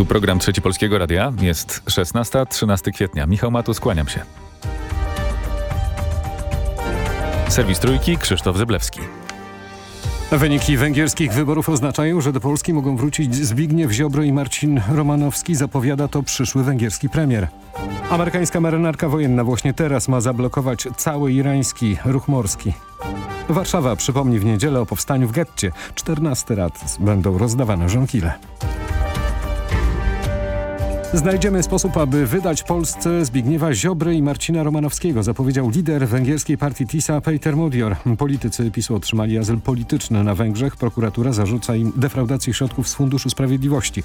Tu program Trzeci Polskiego Radia. Jest 16-13 kwietnia. Michał Matus, kłaniam się. Serwis Trójki, Krzysztof Zeblewski. Wyniki węgierskich wyborów oznaczają, że do Polski mogą wrócić Zbigniew Ziobro i Marcin Romanowski, zapowiada to przyszły węgierski premier. Amerykańska marynarka wojenna właśnie teraz ma zablokować cały irański ruch morski. Warszawa przypomni w niedzielę o powstaniu w getcie. 14 lat będą rozdawane żonkile. Znajdziemy sposób, aby wydać Polsce Zbigniewa Ziobry i Marcina Romanowskiego, zapowiedział lider węgierskiej partii TISA Peter Modior. Politycy PiSu otrzymali azyl polityczny na Węgrzech. Prokuratura zarzuca im defraudację środków z Funduszu Sprawiedliwości.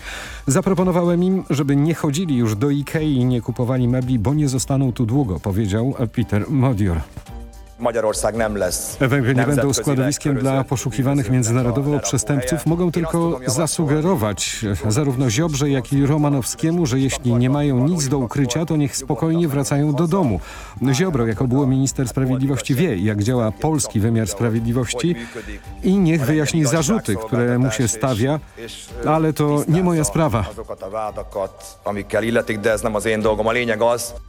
Zaproponowałem im, żeby nie chodzili już do Ikei i nie kupowali mebli, bo nie zostaną tu długo, powiedział Peter Modior. Węgry nie będą składowiskiem dla poszukiwanych międzynarodowo przestępców. Mogą tylko zasugerować zarówno Ziobrze, jak i Romanowskiemu, że jeśli nie mają nic do ukrycia, to niech spokojnie wracają do domu. Ziobro, jako było minister sprawiedliwości, wie, jak działa polski wymiar sprawiedliwości i niech wyjaśni zarzuty, które mu się stawia, ale to nie moja sprawa.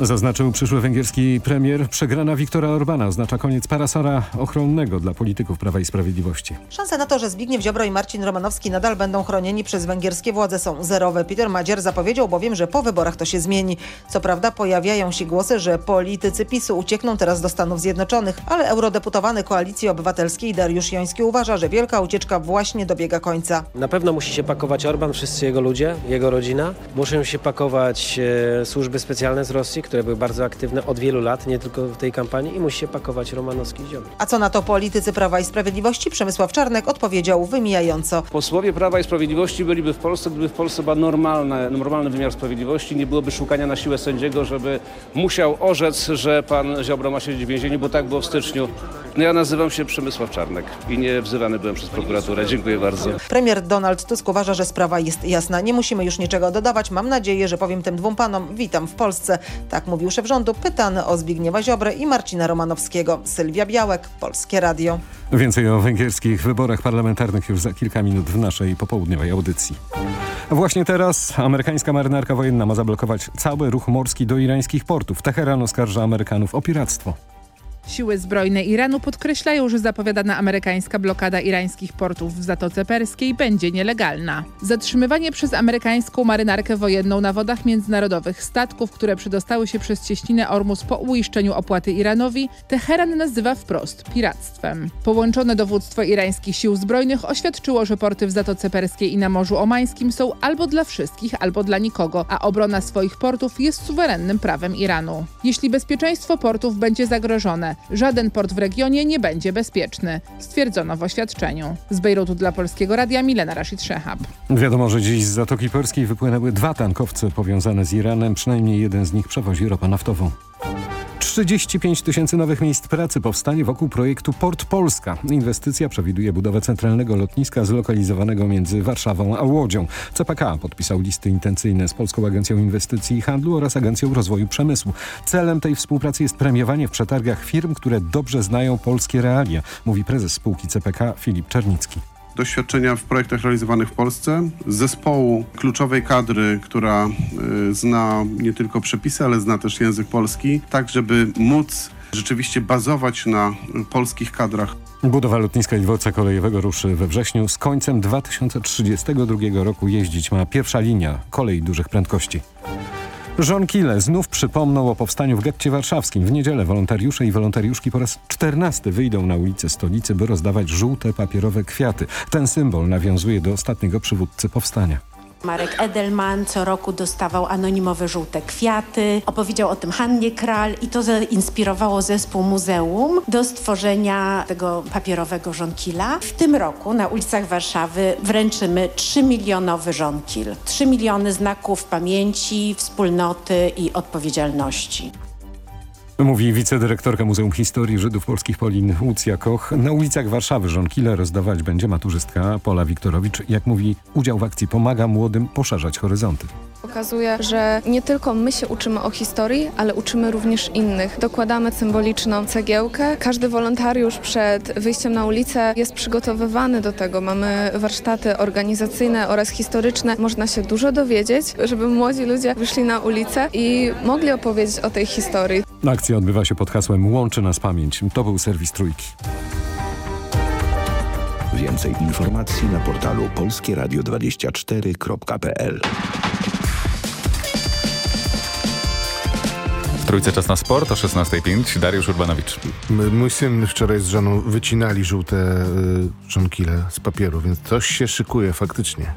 Zaznaczył przyszły węgierski premier. Przegrana Wiktora Orbana oznacza koniec parasora ochronnego dla polityków Prawa i Sprawiedliwości. Szanse na to, że Zbigniew Ziobro i Marcin Romanowski nadal będą chronieni przez węgierskie władze są zerowe. Peter Madzier zapowiedział bowiem, że po wyborach to się zmieni. Co prawda pojawiają się głosy, że politycy PiSu uciekną teraz do Stanów Zjednoczonych, ale eurodeputowany Koalicji Obywatelskiej Dariusz Joński uważa, że wielka ucieczka właśnie dobiega końca. Na pewno musi się pakować Orban, wszyscy jego ludzie, jego rodzina. Muszą się pakować e, służby specjalne z Rosji, które były bardzo aktywne od wielu lat, nie tylko w tej kampanii i musi się pakować Romanowski i Ziobro. A co na to politycy Prawa i Sprawiedliwości? Przemysław Czarnek odpowiedział wymijająco. Posłowie Prawa i Sprawiedliwości byliby w Polsce, gdyby w Polsce był normalny, normalny wymiar sprawiedliwości, nie byłoby szukania na siłę sędziego, żeby musiał orzec, że pan Ziobro ma siedzieć w więzieniu, bo tak było w styczniu. No ja nazywam się Przemysław Czarnek i nie wzywany byłem przez prokuraturę. Dziękuję bardzo. Premier Donald Tusk uważa, że sprawa jest jasna. Nie musimy już niczego dodawać. Mam nadzieję, że powiem tym dwóm panom witam w Polsce. Tak mówił szef rządu, pytany o Zbigniewa Ziobrę i Marcina Romanowskiego. Sylwia Białek, Polskie Radio. Więcej o węgierskich wyborach parlamentarnych już za kilka minut w naszej popołudniowej audycji. Właśnie teraz amerykańska marynarka wojenna ma zablokować cały ruch morski do irańskich portów. Teheran oskarża Amerykanów o piractwo. Siły zbrojne Iranu podkreślają, że zapowiadana amerykańska blokada irańskich portów w Zatoce Perskiej będzie nielegalna. Zatrzymywanie przez amerykańską marynarkę wojenną na wodach międzynarodowych statków, które przedostały się przez cieśninę Ormus po uiszczeniu opłaty Iranowi, Teheran nazywa wprost piractwem. Połączone dowództwo irańskich sił zbrojnych oświadczyło, że porty w Zatoce Perskiej i na Morzu Omańskim są albo dla wszystkich, albo dla nikogo, a obrona swoich portów jest suwerennym prawem Iranu. Jeśli bezpieczeństwo portów będzie zagrożone, żaden port w regionie nie będzie bezpieczny, stwierdzono w oświadczeniu. Z Bejrutu dla Polskiego Radia Milena Rashid Szehab. Wiadomo, że dziś z Zatoki Perskiej wypłynęły dwa tankowce powiązane z Iranem. Przynajmniej jeden z nich przewozi ropę naftową. 35 tysięcy nowych miejsc pracy powstanie wokół projektu Port Polska. Inwestycja przewiduje budowę centralnego lotniska zlokalizowanego między Warszawą a Łodzią. CPK podpisał listy intencyjne z Polską Agencją Inwestycji i Handlu oraz Agencją Rozwoju Przemysłu. Celem tej współpracy jest premiowanie w przetargach firm, które dobrze znają polskie realia, mówi prezes spółki CPK Filip Czernicki doświadczenia w projektach realizowanych w Polsce, zespołu kluczowej kadry, która y, zna nie tylko przepisy, ale zna też język polski, tak żeby móc rzeczywiście bazować na polskich kadrach. Budowa lotniska i dworca kolejowego ruszy we wrześniu. Z końcem 2032 roku jeździć ma pierwsza linia kolei dużych prędkości. Żonkile znów przypomną o powstaniu w getcie warszawskim. W niedzielę wolontariusze i wolontariuszki po raz czternasty wyjdą na ulice stolicy, by rozdawać żółte papierowe kwiaty. Ten symbol nawiązuje do ostatniego przywódcy powstania. Marek Edelman co roku dostawał anonimowe żółte kwiaty. Opowiedział o tym Hannie Kral i to zainspirowało zespół muzeum do stworzenia tego papierowego żonkila. W tym roku na ulicach Warszawy wręczymy 3 milionowy żonkil. 3 miliony znaków pamięci, wspólnoty i odpowiedzialności. Mówi wicedyrektorka Muzeum Historii Żydów Polskich Polin Łucja Koch. Na ulicach Warszawy żonkile rozdawać będzie maturzystka Pola Wiktorowicz. Jak mówi, udział w akcji pomaga młodym poszerzać horyzonty. Pokazuje, że nie tylko my się uczymy o historii, ale uczymy również innych. Dokładamy symboliczną cegiełkę. Każdy wolontariusz przed wyjściem na ulicę jest przygotowywany do tego. Mamy warsztaty organizacyjne oraz historyczne. Można się dużo dowiedzieć, żeby młodzi ludzie wyszli na ulicę i mogli opowiedzieć o tej historii. Akcja odbywa się pod hasłem Łączy nas pamięć. To był serwis Trójki. Więcej informacji na portalu polskieradio24.pl Trójce czas na sport o 16.05. Dariusz Urbanowicz. M- Mój syn wczoraj z żoną wycinali żółte y, żonkile z papieru, więc coś się szykuje faktycznie.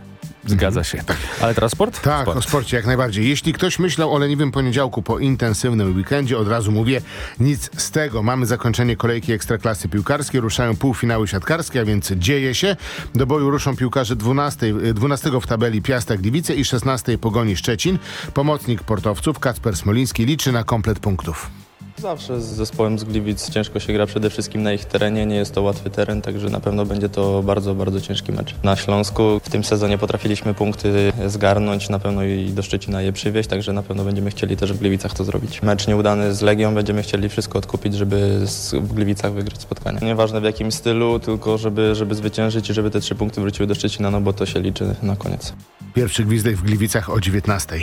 Zgadza się. Ale teraz sport? Tak, sport. o sporcie jak najbardziej. Jeśli ktoś myślał o leniwym poniedziałku po intensywnym weekendzie, od razu mówię, nic z tego. Mamy zakończenie kolejki Ekstraklasy piłkarskiej, ruszają półfinały siatkarskie, a więc dzieje się. Do boju ruszą piłkarze 12, y, 12 w tabeli Piasta Gliwice i 16 Pogoni Szczecin. Pomocnik portowców Kacper Smoliński liczy na komplet punktów. Zawsze z zespołem z Gliwic ciężko się gra przede wszystkim na ich terenie, nie jest to łatwy teren, także na pewno będzie to bardzo, bardzo ciężki mecz. Na Śląsku w tym sezonie potrafiliśmy punkty zgarnąć, na pewno i do Szczecina je przywieźć, także na pewno będziemy chcieli też w Gliwicach to zrobić. Mecz nieudany z Legią, będziemy chcieli wszystko odkupić, żeby w Gliwicach wygrać spotkanie. Nieważne w jakim stylu, tylko żeby, żeby zwyciężyć i żeby te trzy punkty wróciły do Szczecina, no bo to się liczy na koniec. Pierwszy gwizdek w Gliwicach o 19.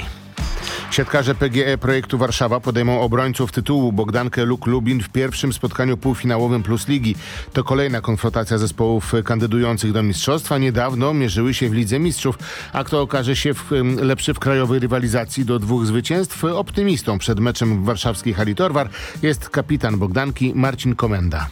Siatkarze PGE projektu Warszawa podejmą obrońców tytułu Bogdankę Luk Lubin w pierwszym spotkaniu półfinałowym Plus Ligi. To kolejna konfrontacja zespołów kandydujących do mistrzostwa. Niedawno mierzyły się w Lidze Mistrzów, a kto okaże się w, lepszy w krajowej rywalizacji do dwóch zwycięstw? Optymistą przed meczem w warszawskiej hali Torwar jest kapitan Bogdanki Marcin Komenda.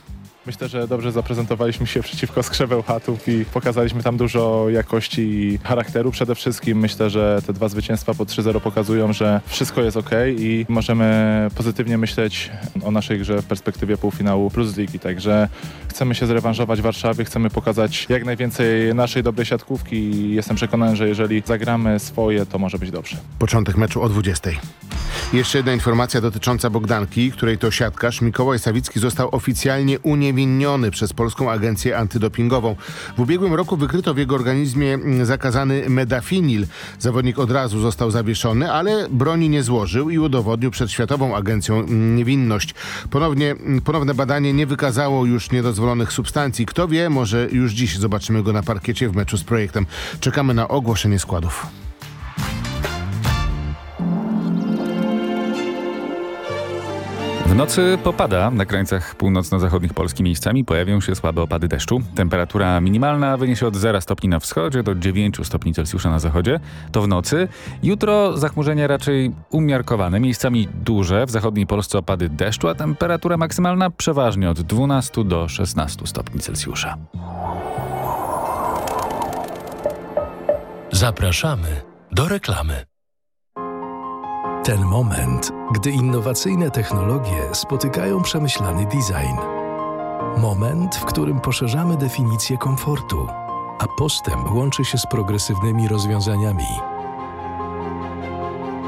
Myślę, że dobrze zaprezentowaliśmy się przeciwko Skrzeweł Chatów i pokazaliśmy tam dużo jakości i charakteru. Przede wszystkim myślę, że te dwa zwycięstwa po 3-0 pokazują, że wszystko jest ok i możemy pozytywnie myśleć o naszej grze w perspektywie półfinału plus ligi. Także chcemy się zrewanżować w Warszawie, chcemy pokazać jak najwięcej naszej dobrej siatkówki i jestem przekonany, że jeżeli zagramy swoje, to może być dobrze. Początek meczu o 20. Jeszcze jedna informacja dotycząca Bogdanki, której to siatkarz Mikołaj Sawicki został oficjalnie uniewinniony przez Polską Agencję Antydopingową. W ubiegłym roku wykryto w jego organizmie mm, zakazany medafinil. Zawodnik od razu został zawieszony, ale broni nie złożył i udowodnił przed Światową Agencją mm, niewinność. Ponownie, mm, ponowne badanie nie wykazało już niedozwolonych substancji. Kto wie, może już dziś zobaczymy go na parkiecie w meczu z projektem. Czekamy na ogłoszenie składów. W nocy popada na krańcach północno-zachodnich Polski miejscami. Pojawią się słabe opady deszczu. Temperatura minimalna wyniesie od 0 stopni na wschodzie do 9 stopni Celsjusza na zachodzie. To w nocy. Jutro zachmurzenia raczej umiarkowane. Miejscami duże. W zachodniej Polsce opady deszczu, a temperatura maksymalna przeważnie od 12 do 16 stopni Celsjusza. Zapraszamy do reklamy. Ten moment, gdy innowacyjne technologie spotykają przemyślany design. Moment, w którym poszerzamy definicję komfortu, a postęp łączy się z progresywnymi rozwiązaniami.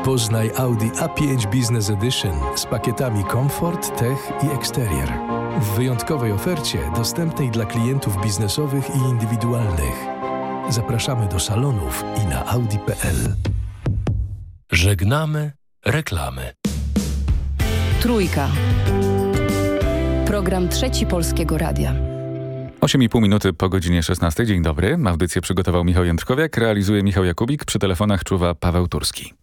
Poznaj Audi A5 Business Edition z pakietami Comfort, Tech i Exterior. W wyjątkowej ofercie dostępnej dla klientów biznesowych i indywidualnych. Zapraszamy do salonów i na audi.pl. Żegnamy reklamy. Trójka. Program Trzeci Polskiego Radia. 8,5 minuty po godzinie 16. Dzień dobry. Audycję przygotował Michał Jędrkowiak, realizuje Michał Jakubik, przy telefonach czuwa Paweł Turski.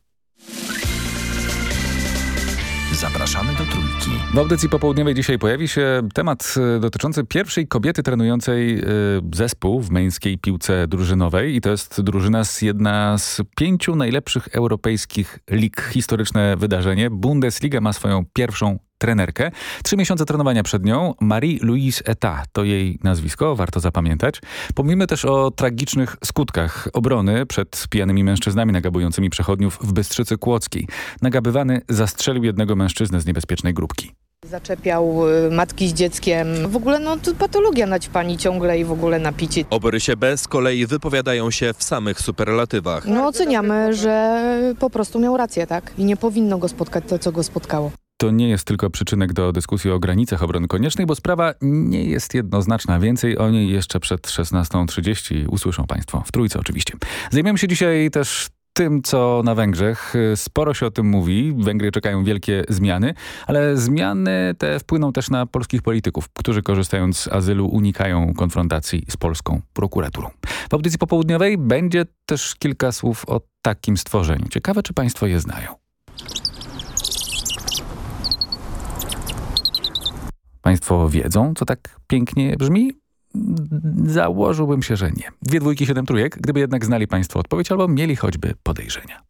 Zapraszamy do Trójki. W audycji popołudniowej dzisiaj pojawi się temat y, dotyczący pierwszej kobiety trenującej y, zespół w męskiej piłce drużynowej i to jest drużyna z jedna z pięciu najlepszych europejskich lig. Historyczne wydarzenie. Bundesliga ma swoją pierwszą trenerkę. Trzy miesiące trenowania przed nią. Marie-Louise Eta to jej nazwisko, warto zapamiętać. Pomówimy też o tragicznych skutkach obrony przed pijanymi mężczyznami nagabującymi przechodniów w Bystrzycy Kłodzkiej. Nagabywany zastrzelił jednego mężczyznę z niebezpiecznej grupki. Zaczepiał y, matki z dzieckiem. W ogóle no to patologia naćpani ciągle i w ogóle napicie. O Borysie B. z kolei wypowiadają się w samych superlatywach. No oceniamy, że po prostu miał rację, tak? I nie powinno go spotkać to, co go spotkało. To nie jest tylko przyczynek do dyskusji o granicach obrony koniecznej, bo sprawa nie jest jednoznaczna. Więcej o niej jeszcze przed 16.30 usłyszą Państwo w Trójce oczywiście. Zajmiemy się dzisiaj też tym, co na Węgrzech. Sporo się o tym mówi. Węgry czekają wielkie zmiany, ale zmiany te wpłyną też na polskich polityków, którzy korzystając z azylu unikają konfrontacji z polską prokuraturą. W audycji popołudniowej będzie też kilka słów o takim stworzeniu. Ciekawe, czy państwo je znają. Państwo wiedzą, co tak pięknie brzmi? Założyłbym się, że nie. Dwie dwójki, siedem trójek, gdyby jednak znali Państwo odpowiedź albo mieli choćby podejrzenia.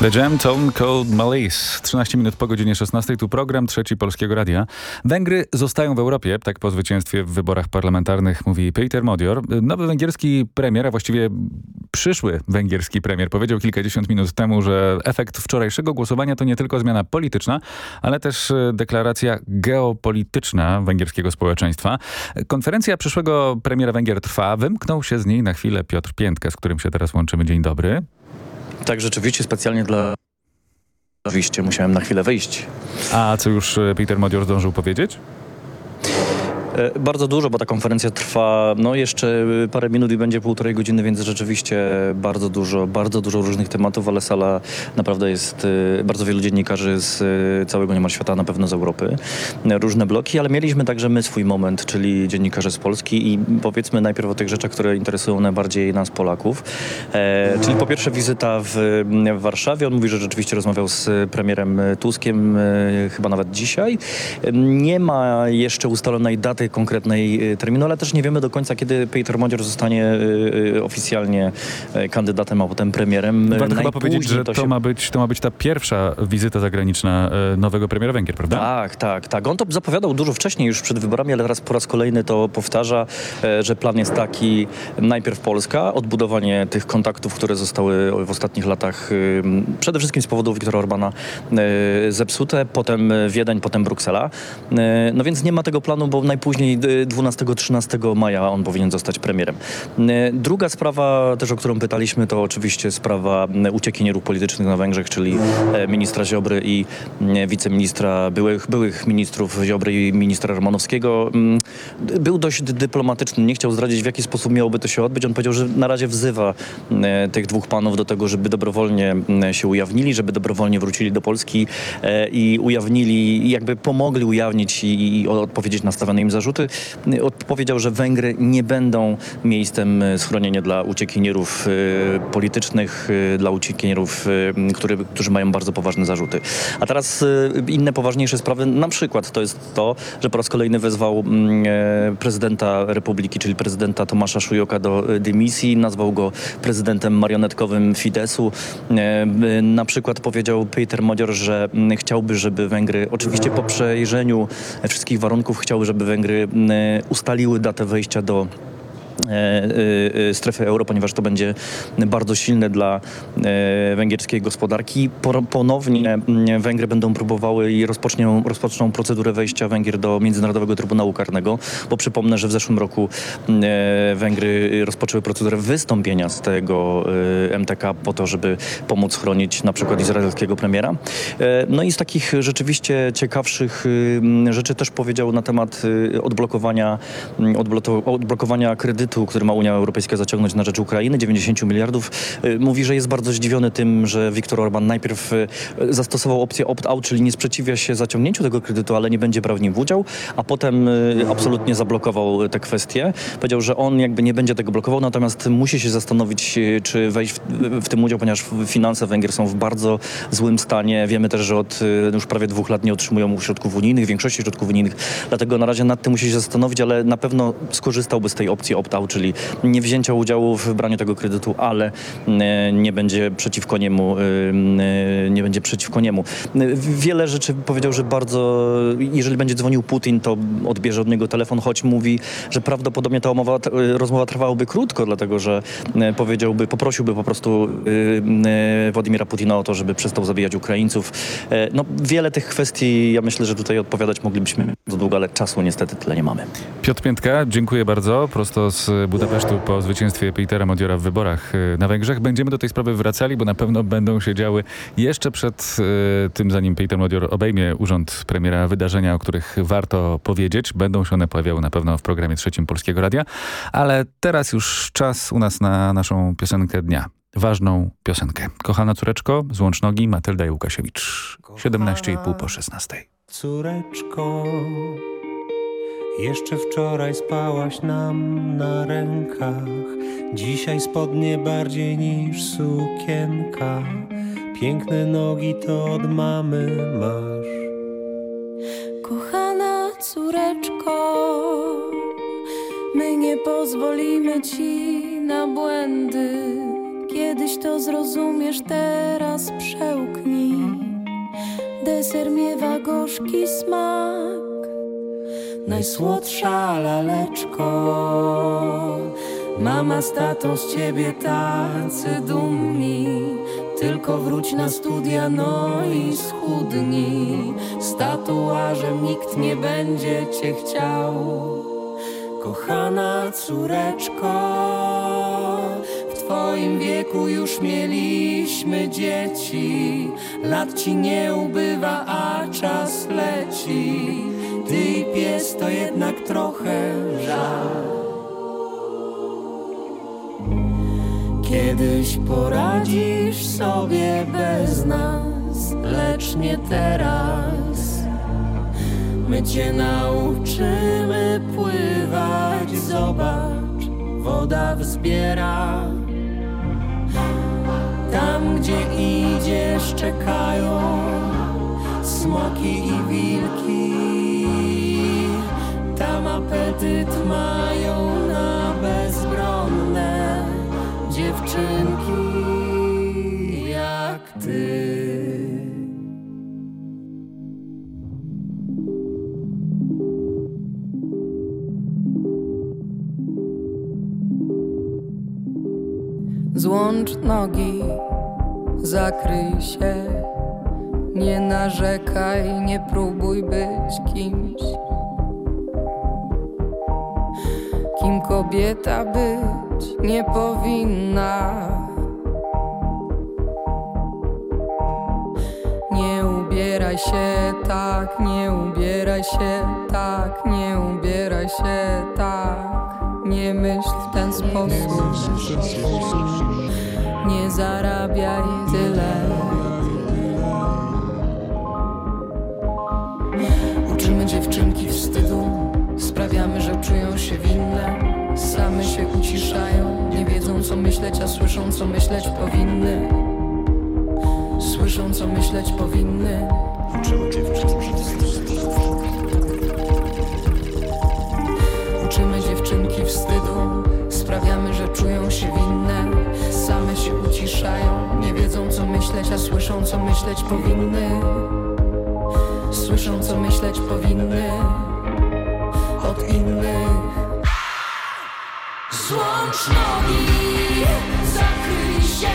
The Jam Tone Cold Malaise. 13 minut po godzinie 16. Tu program Trzeci Polskiego Radia. Węgry zostają w Europie, tak po zwycięstwie w wyborach parlamentarnych mówi Peter Modior. Nowy węgierski premier, a właściwie przyszły węgierski premier powiedział kilkadziesiąt minut temu, że efekt wczorajszego głosowania to nie tylko zmiana polityczna, ale też e, deklaracja geopolityczna węgierskiego społeczeństwa. Konferencja przyszłego premiera Węgier trwa. Wymknął się z niej na chwilę Piotr Piętka, z którym się teraz łączymy. Dzień dobry. Tak, rzeczywiście specjalnie dla wyjścia musiałem na chwilę wyjść. A co już e, Peter Modior zdążył powiedzieć? E, bardzo dużo, bo ta konferencja trwa no jeszcze parę minut i będzie półtorej godziny, więc rzeczywiście bardzo dużo, bardzo dużo różnych tematów, ale sala naprawdę jest e, bardzo wielu dziennikarzy z e, całego niemal świata, na pewno z Europy. Różne bloki, ale mieliśmy także my swój moment, czyli dziennikarze z Polski i powiedzmy najpierw o tych rzeczach, które interesują najbardziej nas Polaków. E, czyli po pierwsze wizyta w, w Warszawie. On mówi, że rzeczywiście rozmawiał z premierem Tuskiem e, chyba nawet dzisiaj. Nie ma jeszcze ustalonej daty konkretnej y, terminu, ale też nie wiemy do końca, kiedy Peter Modzior zostanie y, y, oficjalnie kandydatem, a potem premierem. Warto chyba powiedzieć, że to, się... ma być, to ma być ta pierwsza wizyta zagraniczna nowego premiera Węgier, prawda? Tak, tak, tak. On to zapowiadał dużo wcześniej już przed wyborami, ale teraz po raz kolejny to powtarza, że plan jest taki, najpierw Polska, odbudowanie tych kontaktów, które zostały w ostatnich latach przede wszystkim z powodu Viktora Orbana zepsute, potem Wiedeń, potem Bruksela. No więc nie ma tego planu, bo najpóźniej najpóźniej 12-13 maja on powinien zostać premierem. Druga sprawa, też o którą pytaliśmy, to oczywiście sprawa uciekinierów politycznych na Węgrzech, czyli ministra Ziobry i wiceministra, byłych, byłych ministrów Ziobry i ministra Romanowskiego. Był dość dyplomatyczny, nie chciał zdradzić w jaki sposób miałoby to się odbyć. On powiedział, że na razie wzywa tych dwóch panów do tego, żeby dobrowolnie się ujawnili, żeby dobrowolnie wrócili do Polski i ujawnili, jakby pomogli ujawnić i, i odpowiedzieć na stawiane im zarzuty. Odpowiedział, że Węgry nie będą miejscem schronienia dla uciekinierów politycznych, dla uciekinierów, który, którzy mają bardzo poważne zarzuty. A teraz inne poważniejsze sprawy, na przykład to jest to, że po raz kolejny wezwał prezydenta Republiki, czyli prezydenta Tomasza Szujoka do dymisji, nazwał go prezydentem marionetkowym Fidesu. Na przykład powiedział Peter Modior, że chciałby, żeby Węgry, oczywiście po przejrzeniu wszystkich warunków, chciałby, żeby Węgry ustaliły datę wejścia do strefy euro, ponieważ to będzie bardzo silne dla e, węgierskiej gospodarki. Ponownie Węgry będą próbowały i rozpoczną, rozpoczną procedurę wejścia Węgier do Międzynarodowego Trybunału Karnego, bo przypomnę, że w zeszłym roku Węgry rozpoczęły procedurę wystąpienia z tego MTK po to, żeby pomóc chronić na przykład izraelskiego premiera. No i z takich rzeczywiście ciekawszych rzeczy też powiedział na temat odblokowania, odblokowania kredytu kredytu, który ma Unia Europejska zaciągnąć na rzecz Ukrainy, 90 miliardów, y, mówi, że jest bardzo zdziwiony tym, że Viktor Orban najpierw y, zastosował opcję opt-out, czyli nie sprzeciwia się zaciągnięciu tego kredytu, ale nie będzie brał w nim udział, a potem y, absolutnie zablokował te kwestie. Powiedział, że on jakby nie będzie tego blokował, natomiast musi się zastanowić, czy wejść w, w tym udział, ponieważ finanse Węgier są w bardzo złym stanie. Wiemy też, że od już prawie dwóch lat nie otrzymują środków unijnych, większości środków unijnych, dlatego na razie nad tym musi się zastanowić, ale na pewno skorzystałby z tej opcji opt-out czyli nie wzięcia udziału w braniu tego kredytu, ale e, nie będzie przeciwko niemu, e, e, nie będzie przeciwko niemu. Wiele rzeczy powiedział, że bardzo, jeżeli będzie dzwonił Putin, to odbierze od niego telefon, choć mówi, że prawdopodobnie ta umowa, rozmowa trwałaby krótko, dlatego że powiedziałby, poprosiłby po prostu Władimira Putina o to, żeby przestał zabijać Ukraińców. No, wiele tych kwestii, ja myślę, że tutaj odpowiadać moglibyśmy za długo, ale czasu niestety tyle nie mamy. Piotr Piętka, dziękuję bardzo. Prosto z Budapesztu po zwycięstwie Petera Modiora w wyborach y, na Węgrzech. Będziemy do tej sprawy wracali, bo na pewno będą się działy jeszcze przed y, tym, zanim Peter Modior obejmie urząd premiera wydarzenia, o których warto powiedzieć. Będą się one pojawiały na pewno w programie trzecim Polskiego Radia, ale teraz już czas u nas na naszą piosenkę dnia ważną piosenkę. Kochana córeczko, z Łącznogi, Matylda i Łukasiewicz. 17,5 po 16. Córeczko, jeszcze wczoraj spałaś nam na rękach, dzisiaj spodnie bardziej niż sukienka. Piękne nogi to od mamy masz. Kochana córeczko, my nie pozwolimy ci na błędy. Kiedyś to zrozumiesz, teraz przełknij. Deser miewa gorzki smak najsłodsza laleczko. Mama z tatą z ciebie tacy dumni, tylko wróć na studia, no i schudni. Z tatuażem nikt nie będzie cię chciał, kochana córeczko. W twoim wieku już mieliśmy dzieci, lat ci nie ubywa, a czas leci. Ty i pies to jednak trochę żal. Kiedyś poradzisz sobie bez nas, lecz nie teraz. My cię nauczymy pływać, zobacz, woda wzbiera. Tam, gdzie idziesz, czekają smoki i wilki apetyt mają na bezbronne dziewczynki jak ty. Złącz nogi, zakryj się, nie narzekaj, nie próbuj być kimś kobieta być nie powinna. Nie ubieraj się tak, nie ubieraj się tak, nie ubieraj się tak. Nie myśl w ten sposób. Nie zarabiaj tyle. Uczymy dziewczynki wstydu, sprawiamy, że czują się winne. Same się uciszają, nie wiedzą co myśleć, a słyszą co myśleć powinny. Słyszą co myśleć powinny. Uczymy dziewczynki wstydu. Uczymy dziewczynki wstydu, sprawiamy, że czują się winne. Same się uciszają, nie wiedzą co myśleć, a słyszą co myśleć powinny. Słyszą co myśleć powinny od innych. Złącz nogi, zakryj się,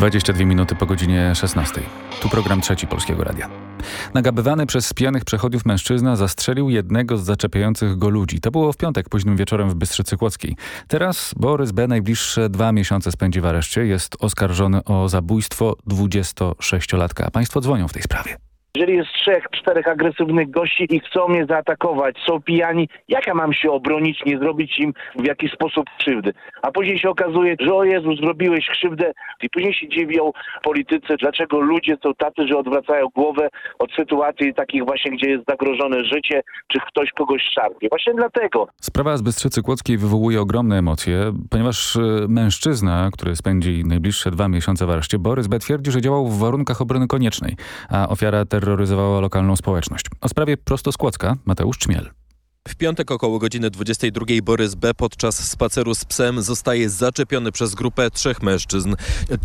22 minuty po godzinie 16. Tu program trzeci Polskiego Radia. Nagabywany przez pijanych przechodniów mężczyzna zastrzelił jednego z zaczepiających go ludzi. To było w piątek późnym wieczorem w Bystrzycy Kłodzkiej. Teraz Borys B. najbliższe dwa miesiące spędzi w areszcie. Jest oskarżony o zabójstwo 26-latka. Państwo dzwonią w tej sprawie. Jeżeli jest trzech, czterech agresywnych gości i chcą mnie zaatakować, są pijani, jak ja mam się obronić, nie zrobić im w jakiś sposób krzywdy? A później się okazuje, że o Jezu, zrobiłeś krzywdę i później się dziwią politycy, dlaczego ludzie są tacy, że odwracają głowę od sytuacji takich właśnie, gdzie jest zagrożone życie, czy ktoś kogoś szarpie. Właśnie dlatego. Sprawa z Bystrzycy Kłodzkiej wywołuje ogromne emocje, ponieważ y, mężczyzna, który spędzi najbliższe dwa miesiące w areszcie, Borys B. twierdzi, że działał w warunkach obrony koniecznej, a ofiara terroryzowała lokalną społeczność. O sprawie prosto z Kłodzka Mateusz Czmiel. W piątek około godziny 22 Borys B. podczas spaceru z psem zostaje zaczepiony przez grupę trzech mężczyzn.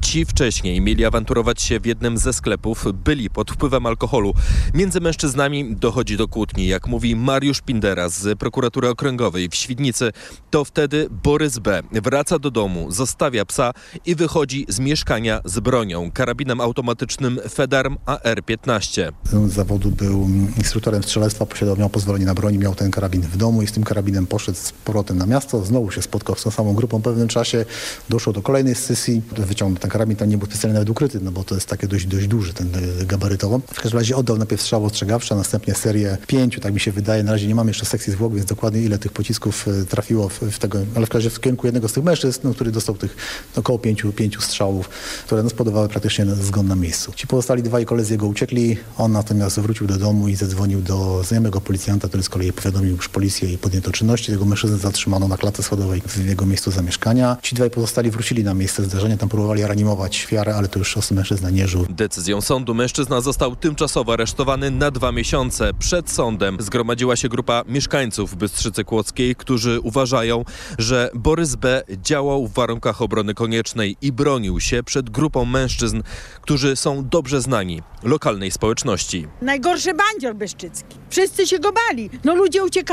Ci wcześniej mieli awanturować się w jednym ze sklepów, byli pod wpływem alkoholu. Między mężczyznami dochodzi do kłótni. Jak mówi Mariusz Pindera z prokuratury okręgowej w Świdnicy, to wtedy Borys B. wraca do domu, zostawia psa i wychodzi z mieszkania z bronią, karabinem automatycznym Fedarm AR-15. Z zawodu był instruktorem strzelectwa, posiadał, miał pozwolenie na broń, miał ten karabin w domu i z tym karabinem poszedł z powrotem na miasto. Znowu się spotkał z tą samą grupą w pewnym czasie. Doszło do kolejnej sesji, wyciągnął ten karabin, tam nie był specjalnie nawet ukryty, no bo to jest takie dość, dość duży, ten e, gabarytowo. W każdym razie oddał najpierw strzał ostrzegawczy, a następnie serię pięciu, tak mi się wydaje. Na razie nie mam jeszcze sekcji zwłok, więc dokładnie ile tych pocisków e, trafiło w, w tego, ale w każdym razie w kierunku jednego z tych mężczyzn, no, który dostał tych no, około pięciu, pięciu strzałów, które no, spowodowały praktycznie zgon na miejscu. Ci pozostali dwaj koledzy jego uciekli, on natomiast wrócił do domu i zadzwonił do znajomego policjanta, który z kolei powiadomił już policję i podjęto czynności. Tego mężczyznę zatrzymano na klatce schodowej w jego miejscu zamieszkania. Ci dwaj pozostali wrócili na miejsce zdarzenia, tam próbowali reanimować wiarę, ale to już szosy mężczyzna nie żył. Decyzją sądu mężczyzna został tymczasowo aresztowany na dwa miesiące. Przed sądem zgromadziła się grupa mieszkańców Bystrzycy Kłodzkiej, którzy uważają, że Borys B. działał w warunkach obrony koniecznej i bronił się przed grupą mężczyzn, którzy są dobrze znani lokalnej społeczności. Najgorszy bandzior Byszczycki. Wszyscy się go bali. No ludzie uciekali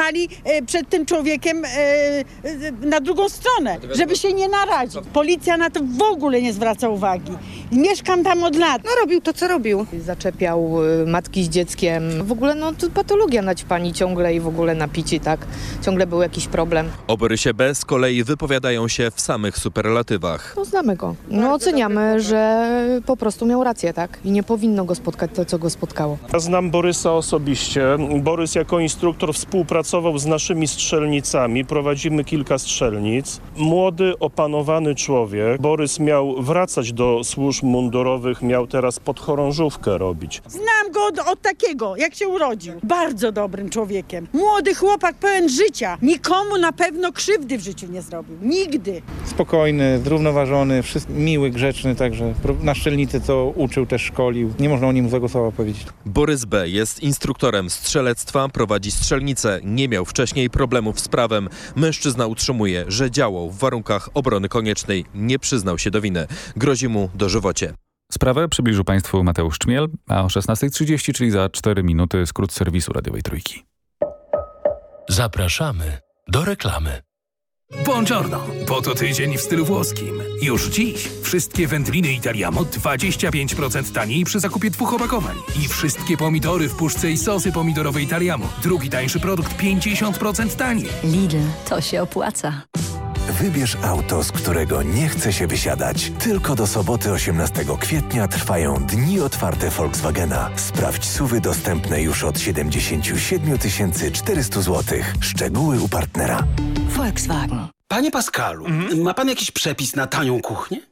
e, przed tym człowiekiem e, e, na drugą stronę, żeby się nie narazić. Policja na to w ogóle nie zwraca uwagi. Mieszkam tam od lat. No robił to, co robił. Zaczepiał y, matki z dzieckiem. W ogóle no to patologia naćpani ciągle i w ogóle napici, tak? Ciągle był jakiś problem. O Borysie B. z kolei wypowiadają się w samych superlatywach. No znamy go. No oceniamy, że po prostu miał rację, tak? I nie powinno go spotkać to, co go spotkało. Ja znam Borysa osobiście. Borys jako instruktor współpracował z naszymi strzelnicami. Prowadzimy kilka strzelnic. Młody, opanowany człowiek. Borys miał wracać do służb mundurowych, miał teraz podchorążówkę robić. Znam go od, od takiego, jak się urodził. Bardzo dobrym człowiekiem. Młody chłopak pełen życia. Nikomu na pewno krzywdy w życiu nie zrobił. Nigdy. Spokojny, zrównoważony, miły, grzeczny, także na szczelnicy to uczył, też szkolił. Nie można o nim złego słowa powiedzieć. Borys B. jest instruktorem strzelectwa, prowadzi strzelnicę, nie miał wcześniej problemów z prawem. Mężczyzna utrzymuje, że działał w warunkach obrony koniecznej, nie przyznał się do winy. Grozi mu dożywocie. Sprawę przybliżył Państwu Mateusz Czmiel, a o 16.30, czyli za 4 minuty skrót serwisu radiowej Trójki. Zapraszamy do reklamy. Buongiorno, po to tydzień w stylu włoskim. Już dziś wszystkie wędliny Italiamo 25% taniej przy zakupie dwóch opakowań. I wszystkie pomidory w puszce i sosy pomidorowe Italiamo. Drugi tańszy produkt 50% taniej. Lidl, to się opłaca. Wybierz auto, z którego nie chce się wysiadać. Tylko do soboty 18 kwietnia trwają dni otwarte Volkswagena. Sprawdź suwy dostępne już od 77 400 zł. Szczegóły u partnera. Volkswagen. Panie Pascalu, ma pan jakiś przepis na tanią kuchnię?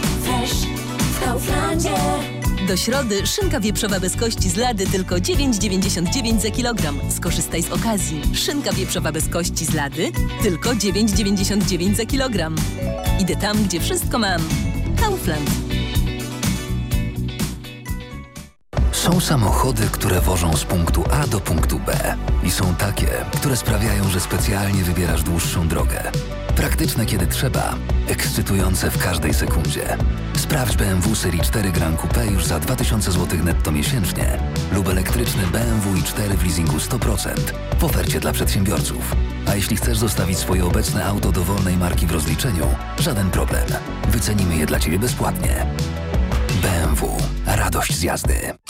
Do środy szynka wieprzowa bez kości z lady tylko 9,99 za kilogram. Skorzystaj z okazji. Szynka wieprzowa bez kości z lady tylko 9,99 za kilogram. Idę tam, gdzie wszystko mam. Kaufland. Są samochody, które wożą z punktu A do punktu B. I są takie, które sprawiają, że specjalnie wybierasz dłuższą drogę. Praktyczne kiedy trzeba, ekscytujące w każdej sekundzie. Sprawdź BMW Serii 4 Grand Coupe już za 2000 zł netto miesięcznie lub elektryczny BMW i4 w leasingu 100% w ofercie dla przedsiębiorców. A jeśli chcesz zostawić swoje obecne auto dowolnej marki w rozliczeniu, żaden problem. Wycenimy je dla Ciebie bezpłatnie. BMW. Radość z jazdy.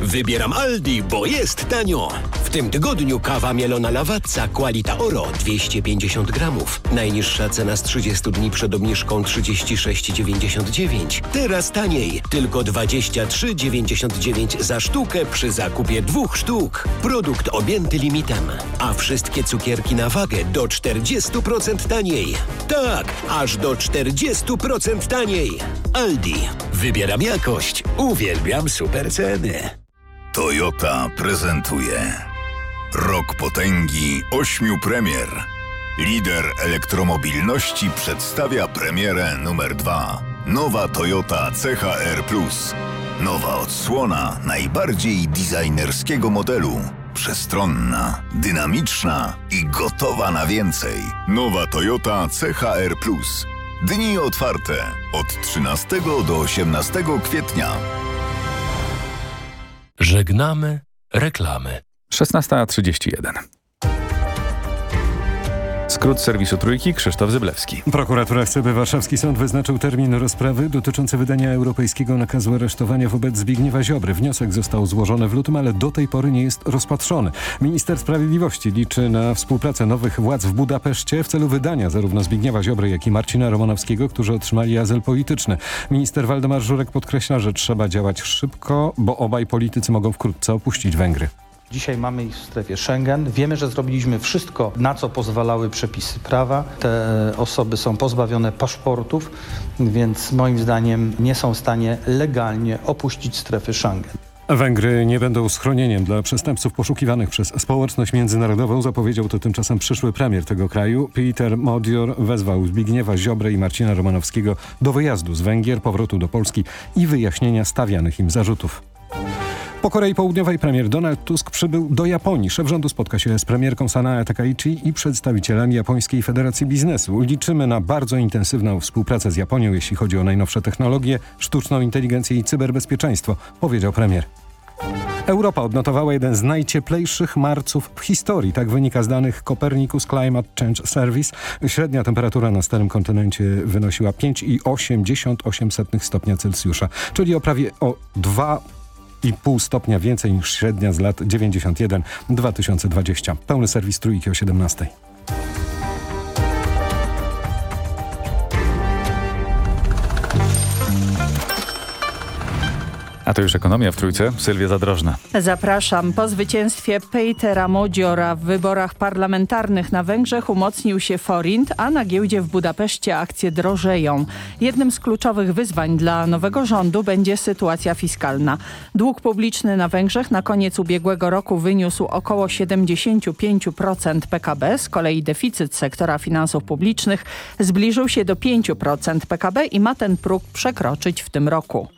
Wybieram Aldi, bo jest tanio. W tym tygodniu kawa mielona Lawazza Qualita Oro 250 gramów. Najniższa cena z 30 dni przed obniżką 36,99. Teraz taniej, tylko 23,99 za sztukę przy zakupie dwóch sztuk. Produkt objęty limitem, a wszystkie cukierki na wagę do 40% taniej. Tak, aż do 40% taniej. Aldi. Wybieram jakość. Uwielbiam super ceny. Toyota prezentuje Rok potęgi ośmiu premier. Lider elektromobilności przedstawia premierę numer dwa. Nowa Toyota CHR Plus. Nowa odsłona najbardziej designerskiego modelu. Przestronna, dynamiczna i gotowa na więcej. Nowa Toyota CHR Plus. Dni otwarte od 13 do 18 kwietnia. Żegnamy reklamy. 16.31. Skrót serwisu Trójki, Krzysztof Zyblewski. Prokuratura chce, by warszawski sąd wyznaczył termin rozprawy dotyczący wydania europejskiego nakazu aresztowania wobec Zbigniewa Ziobry. Wniosek został złożony w lutym, ale do tej pory nie jest rozpatrzony. Minister Sprawiedliwości liczy na współpracę nowych władz w Budapeszcie w celu wydania zarówno Zbigniewa Ziobry, jak i Marcina Romanowskiego, którzy otrzymali azyl polityczny. Minister Waldemar Żurek podkreśla, że trzeba działać szybko, bo obaj politycy mogą wkrótce opuścić Węgry. Dzisiaj mamy ich w strefie Schengen. Wiemy, że zrobiliśmy wszystko, na co pozwalały przepisy prawa. Te osoby są pozbawione paszportów, więc moim zdaniem nie są w stanie legalnie opuścić strefy Schengen. Węgry nie będą schronieniem dla przestępców poszukiwanych przez społeczność międzynarodową, zapowiedział to tymczasem przyszły premier tego kraju. Peter Modior wezwał Zbigniewa Ziobrę i Marcina Romanowskiego do wyjazdu z Węgier, powrotu do Polski i wyjaśnienia stawianych im zarzutów. Po Korei Południowej premier Donald Tusk przybył do Japonii. Szef rządu spotka się z premierką Sanae Takaichi i przedstawicielami Japońskiej Federacji Biznesu. Liczymy na bardzo intensywną współpracę z Japonią, jeśli chodzi o najnowsze technologie, sztuczną inteligencję i cyberbezpieczeństwo, powiedział premier. Europa odnotowała jeden z najcieplejszych marców w historii. Tak wynika z danych Copernicus Climate Change Service. Średnia temperatura na starym kontynencie wynosiła 5,88 stopnia Celsjusza, czyli o prawie o 2 2,5 stopnia więcej niż średnia z lat 91-2020. Pełny serwis Trójki o 17. A to już ekonomia w Trójce. Sylwia Zadrożna. Zapraszam. Po zwycięstwie Petera Modziora w wyborach parlamentarnych na Węgrzech umocnił się forint, a na giełdzie w Budapeszcie akcje drożeją. Jednym z kluczowych wyzwań dla nowego rządu będzie sytuacja fiskalna. Dług publiczny na Węgrzech na koniec ubiegłego roku wyniósł około 75% PKB. Z kolei deficyt sektora finansów publicznych zbliżył się do 5% PKB i ma ten próg przekroczyć w tym roku.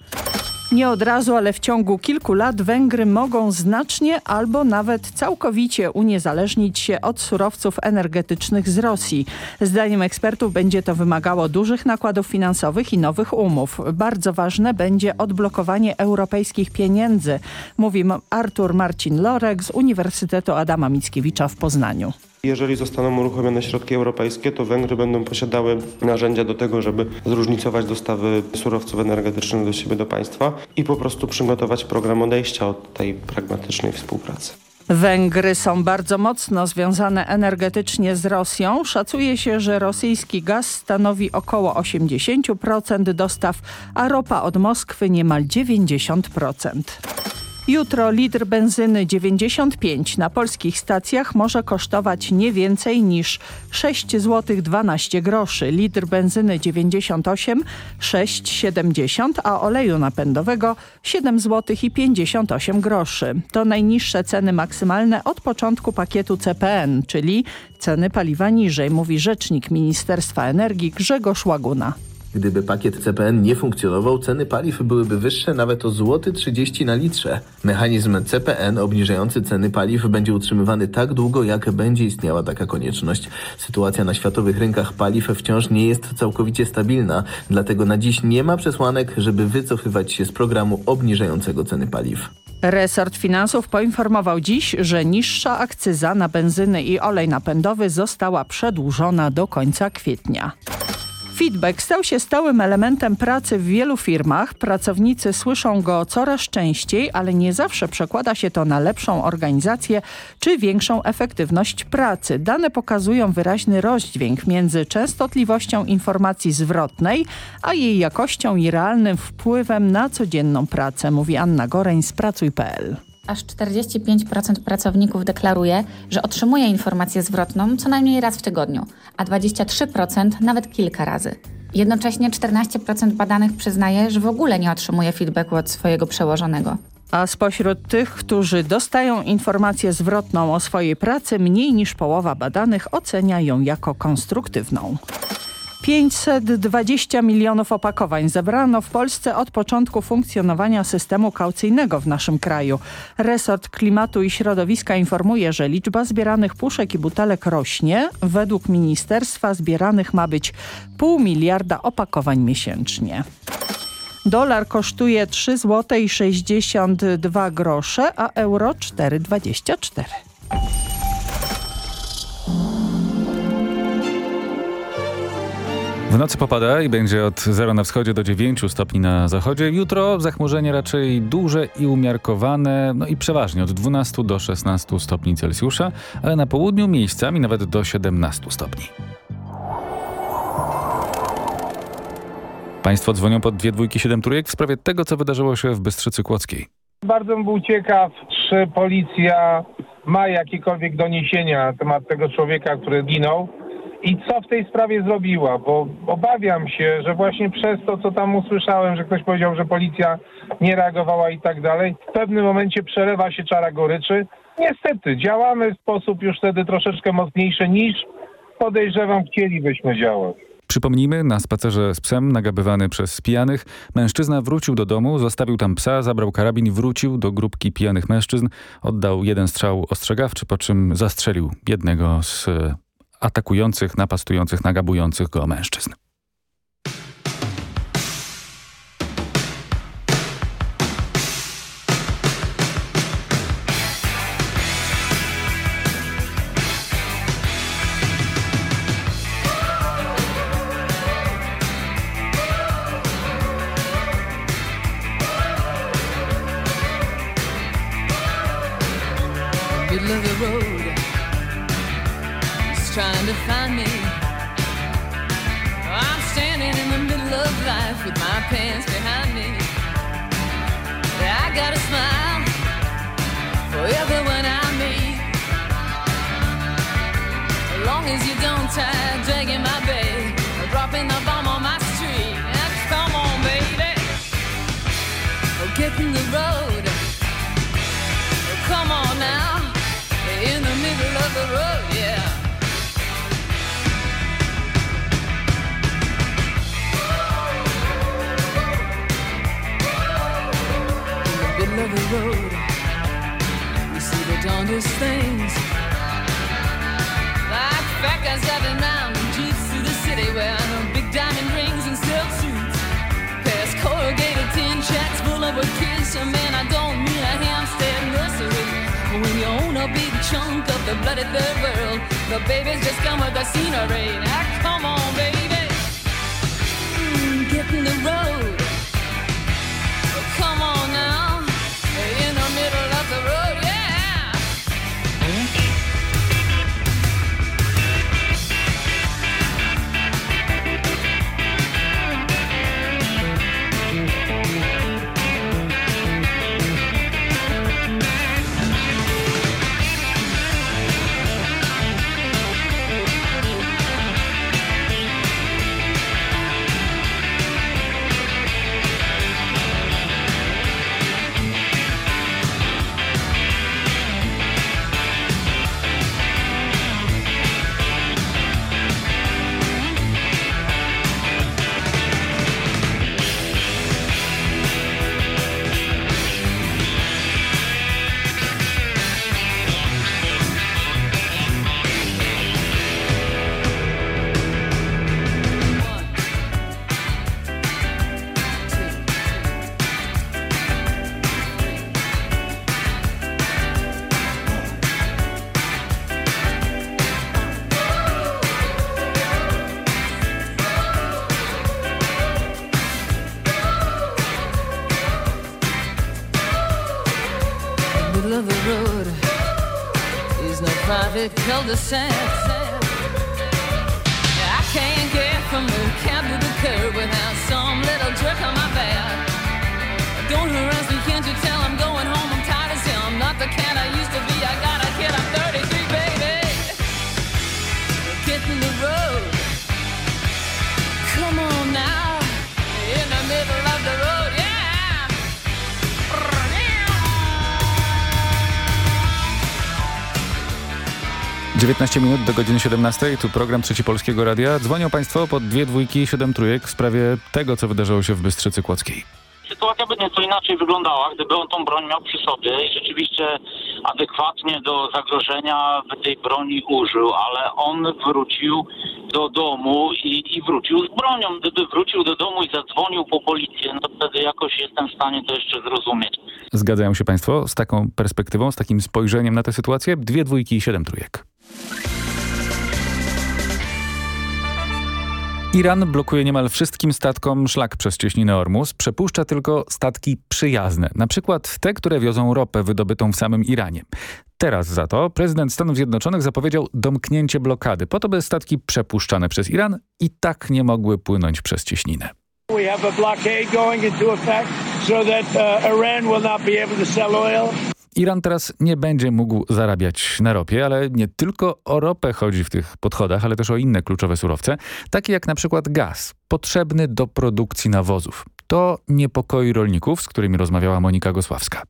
Nie od razu, ale w ciągu kilku lat Węgry mogą znacznie albo nawet całkowicie uniezależnić się od surowców energetycznych z Rosji. Zdaniem ekspertów będzie to wymagało dużych nakładów finansowych i nowych umów. Bardzo ważne będzie odblokowanie europejskich pieniędzy, mówi Artur Marcin Lorek z Uniwersytetu Adama Mickiewicza w Poznaniu. Jeżeli zostaną uruchomione środki europejskie, to Węgry będą posiadały narzędzia do tego, żeby zróżnicować dostawy surowców energetycznych do siebie, do państwa i po prostu przygotować program odejścia od tej pragmatycznej współpracy. Węgry są bardzo mocno związane energetycznie z Rosją. Szacuje się, że rosyjski gaz stanowi około 80% dostaw, a ropa od Moskwy niemal 90%. Jutro litr benzyny 95 na polskich stacjach może kosztować nie więcej niż 6 zł 12 groszy. Litr benzyny 98 6,70, a oleju napędowego 7 zł i 58 groszy. To najniższe ceny maksymalne od początku pakietu CPN, czyli ceny paliwa niżej, mówi rzecznik Ministerstwa Energii Grzegorz Łaguna. Gdyby pakiet CPN nie funkcjonował, ceny paliw byłyby wyższe nawet o złoty 30 na litrze. Mechanizm CPN obniżający ceny paliw będzie utrzymywany tak długo, jak będzie istniała taka konieczność. Sytuacja na światowych rynkach paliw wciąż nie jest całkowicie stabilna, dlatego na dziś nie ma przesłanek, żeby wycofywać się z programu obniżającego ceny paliw. Resort Finansów poinformował dziś, że niższa akcyza na benzyny i olej napędowy została przedłużona do końca kwietnia. Feedback stał się stałym elementem pracy w wielu firmach. Pracownicy słyszą go coraz częściej, ale nie zawsze przekłada się to na lepszą organizację czy większą efektywność pracy. Dane pokazują wyraźny rozdźwięk między częstotliwością informacji zwrotnej, a jej jakością i realnym wpływem na codzienną pracę, mówi Anna Goreń z Pracuj.pl. Aż 45% pracowników deklaruje, że otrzymuje informację zwrotną co najmniej raz w tygodniu, a 23% nawet kilka razy. Jednocześnie 14% badanych przyznaje, że w ogóle nie otrzymuje feedbacku od swojego przełożonego. A spośród tych, którzy dostają informację zwrotną o swojej pracy, mniej niż połowa badanych ocenia ją jako konstruktywną. 520 milionów opakowań zebrano w Polsce od początku funkcjonowania systemu kaucyjnego w naszym kraju. Resort Klimatu i Środowiska informuje, że liczba zbieranych puszek i butelek rośnie. Według ministerstwa zbieranych ma być pół miliarda opakowań miesięcznie. Dolar kosztuje 3 zł i 62 grosze, a euro 4,24. W nocy popada i będzie od 0 na wschodzie do 9 stopni na zachodzie. Jutro zachmurzenie raczej duże i umiarkowane, no i przeważnie od 12 do 16 stopni Celsjusza, ale na południu miejscami nawet do 17 stopni. Państwo dzwonią pod dwie dwójki 7 trójek w sprawie tego, co wydarzyło się w Bystrzycy Kłodzkiej. Bardzo bym był ciekaw, czy policja ma jakiekolwiek doniesienia na temat tego człowieka, który ginął i co w tej sprawie zrobiła, bo obawiam się, że właśnie przez to, co tam usłyszałem, że ktoś powiedział, że policja nie reagowała i tak dalej, w pewnym momencie przelewa się czara goryczy. Niestety, działamy w sposób już wtedy troszeczkę mocniejszy niż podejrzewam chcielibyśmy działać. Przypomnijmy, na spacerze z psem nagabywany przez pijanych, mężczyzna wrócił do domu, zostawił tam psa, zabrał karabin, wrócił do grupki pijanych mężczyzn, oddał jeden strzał ostrzegawczy, po czym zastrzelił jednego z atakujących, napastujących, nagabujących go mężczyzn. Trying to find me. I'm standing in the middle of life with my pants behind me. I got a smile for everyone I meet. As long as you don't try dragging my bag or dropping the bomb on my street. Come on, baby. Oh, get in the road. Road. You see the darndest things. Like fat guys driving around in jeeps through the city wearing big diamond rings and silk suits. Past corrugated tin shacks full of kids. And man, I don't mean a Hampstead nursery. When you own a big chunk of the bloody third world, the babies just come with the scenery. Now come on, baby. Mm, get in the road. the sense 19 minut do godziny 17. Tu program Trzeci Polskiego Radia. Dzwonią Państwo pod dwie dwójki i siedem trójek w sprawie tego, co wydarzyło się w Bystrzycy Kłodzkiej. Sytuacja by nieco inaczej wyglądała, gdyby on tą broń miał przy sobie i rzeczywiście adekwatnie do zagrożenia tej broni użył, ale on wrócił do domu i, i wrócił z bronią. Gdyby wrócił do domu i zadzwonił po policję, no to wtedy jakoś jestem w stanie to jeszcze zrozumieć. Zgadzają się Państwo z taką perspektywą, z takim spojrzeniem na tę sytuację? Dwie dwójki i siedem trójek. Iran blokuje niemal wszystkim statkom szlak przez cieśninę Ormus, przepuszcza tylko statki przyjazne, na przykład te, które wiozą ropę wydobytą w samym Iranie. Teraz za to prezydent Stanów Zjednoczonych zapowiedział domknięcie blokady, po to by statki przepuszczane przez Iran i tak nie mogły płynąć przez cieśninę. We have a blockade going into effect so that uh, Iran will not be able to sell oil. Iran teraz nie będzie mógł zarabiać na ropie, ale nie tylko o ropę chodzi w tych podchodach, ale też o inne kluczowe surowce, takie jak na przykład gaz, potrzebny do produkcji nawozów. To niepokoi rolników, z którymi rozmawiała Monika Gosławska.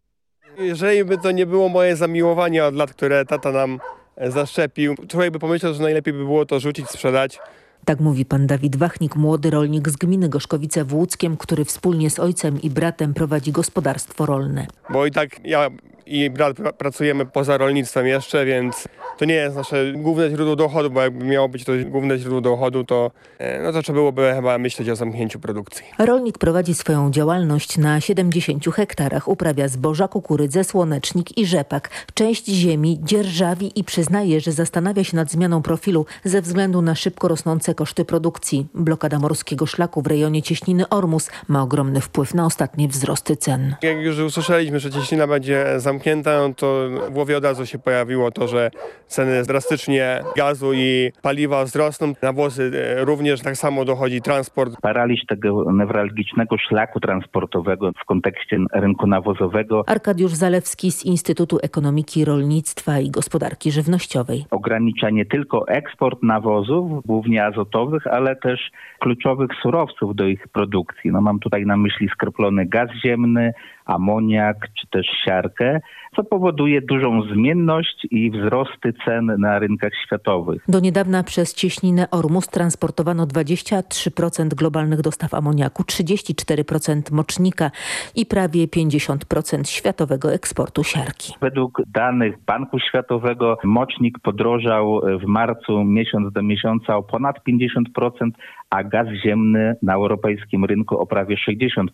Jeżeli by to nie było moje zamiłowanie od lat, które tata nam zaszczepił, człowiek by pomyślał, że najlepiej by było to rzucić, sprzedać. Tak mówi pan Dawid Wachnik, młody rolnik z gminy Gorzkowice w Łódzkiem, który wspólnie z ojcem i bratem prowadzi gospodarstwo rolne. Bo i tak ja i brat pracujemy poza rolnictwem jeszcze, więc to nie jest nasze główne źródło dochodu, bo jakby miało być to główne źródło dochodu, to, no to trzeba byłoby chyba myśleć o zamknięciu produkcji. Rolnik prowadzi swoją działalność na 70 hektarach. Uprawia zboża, kukurydzę, słonecznik i rzepak. Część ziemi dzierżawi i przyznaje, że zastanawia się nad zmianą profilu ze względu na szybko rosnące koszty produkcji. Blokada morskiego szlaku w rejonie cieśniny Ormus ma ogromny wpływ na ostatnie wzrosty cen. Jak już usłyszeliśmy, że cieśnina będzie zamknięta, no to w głowie od razu się pojawiło to, że ceny drastycznie gazu i paliwa wzrosną, nawozy również, tak samo dochodzi transport. Paraliż tego newralgicznego szlaku transportowego w kontekście rynku nawozowego. Arkadiusz Zalewski z Instytutu Ekonomiki Rolnictwa i Gospodarki Żywnościowej. Ogranicza nie tylko eksport nawozów, głównie azotowych, ale też kluczowych surowców do ich produkcji. No mam tutaj na myśli skroplony gaz ziemny, amoniak czy też siarkę, co powoduje dużą zmienność i wzrosty cen na rynkach światowych. Do niedawna przez cieśninę Ormus transportowano 23% globalnych dostaw amoniaku, 34% mocznika i prawie 50% światowego eksportu siarki. Według danych Banku Światowego mocznik podrożał w marcu miesiąc do miesiąca o ponad 50%, a gaz ziemny na europejskim rynku o prawie 60%.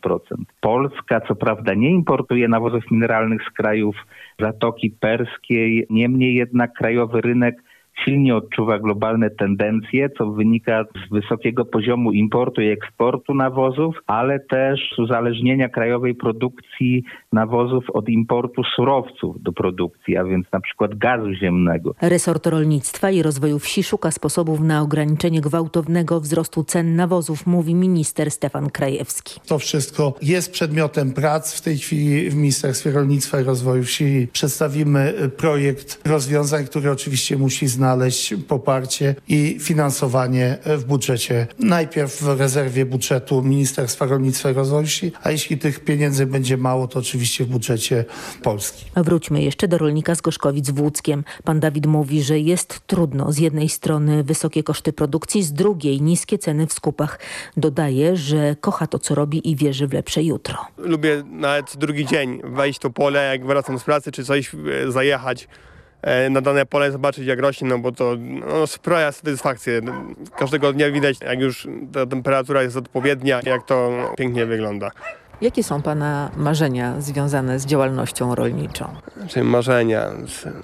Polska co prawda nie importuje nawozów mineralnych z krajów Zatoki Perskiej, niemniej jednak krajowy rynek silnie odczuwa globalne tendencje, co wynika z wysokiego poziomu importu i eksportu nawozów, ale też z uzależnienia krajowej produkcji nawozów od importu surowców do produkcji, a więc na przykład gazu ziemnego. Resort Rolnictwa i Rozwoju Wsi szuka sposobów na ograniczenie gwałtownego wzrostu cen nawozów, mówi minister Stefan Krajewski. To wszystko jest przedmiotem prac w tej chwili w Ministerstwie Rolnictwa i Rozwoju Wsi. Przedstawimy projekt rozwiązań, który oczywiście musi znaleźć znaleźć poparcie i finansowanie w budżecie. Najpierw w rezerwie budżetu Ministerstwa Rolnictwa i Rozwoju Wsi, a jeśli tych pieniędzy będzie mało, to oczywiście w budżecie Polski. Wróćmy jeszcze do rolnika z Gorzkowic w Łódzkiem. Pan Dawid mówi, że jest trudno. Z jednej strony wysokie koszty produkcji, z drugiej niskie ceny w skupach. Dodaje, że kocha to, co robi i wierzy w lepsze jutro. Lubię nawet drugi dzień wejść to pole, jak wracam z pracy, czy coś zajechać na dane pole, zobaczyć jak rośnie, no bo to no, sprawia satysfakcję. Każdego dnia widać, jak już ta temperatura jest odpowiednia, jak to pięknie wygląda. Jakie są Pana marzenia związane z działalnością rolniczą? Czyli marzenia?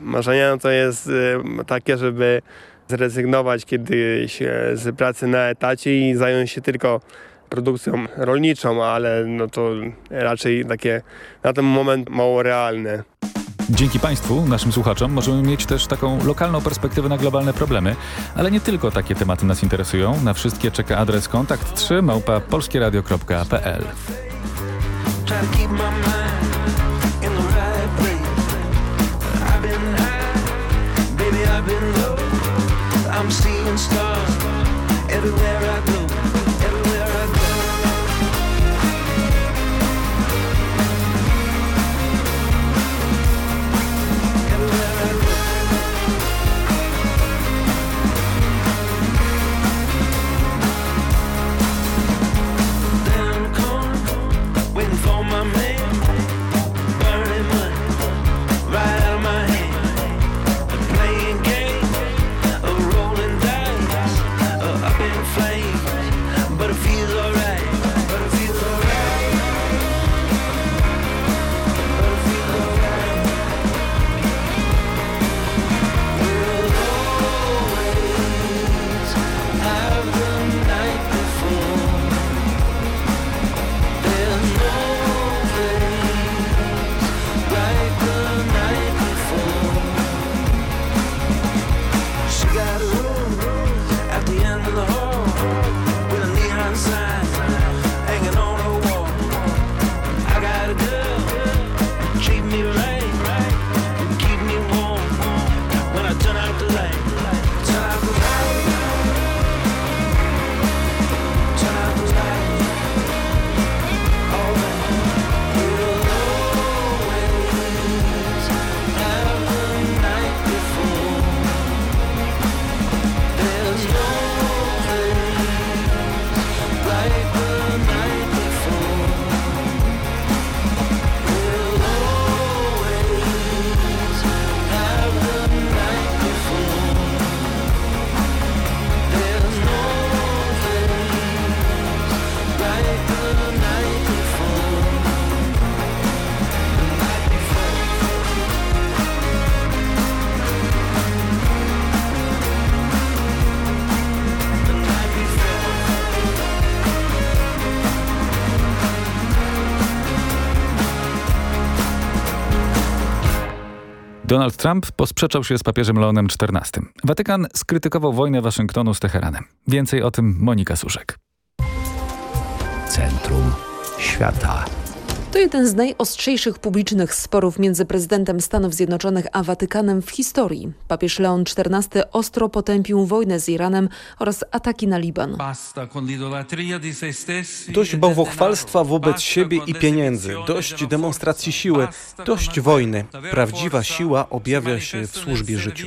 Marzenia to jest takie, żeby zrezygnować kiedyś z pracy na etacie i zająć się tylko produkcją rolniczą, ale no to raczej takie na ten moment mało realne. Dzięki Państwu, naszym słuchaczom, możemy mieć też taką lokalną perspektywę na globalne problemy, ale nie tylko takie tematy nas interesują. Na wszystkie czeka adres kontakt 3 małpa polskieradio.pl. I'm seeing stars everywhere I go. Donald Trump posprzeczał się z papieżem Leonem XIV. Watykan skrytykował wojnę Waszyngtonu z Teheranem. Więcej o tym Monika Suszek. Centrum świata. To jeden z najostrzejszych publicznych sporów między prezydentem Stanów Zjednoczonych a Watykanem w historii. Papież Leon XIV ostro potępił wojnę z Iranem oraz ataki na Liban. Dość bałwochwalstwa wobec siebie i pieniędzy, dość demonstracji siły, dość wojny. Prawdziwa siła objawia się w służbie życiu.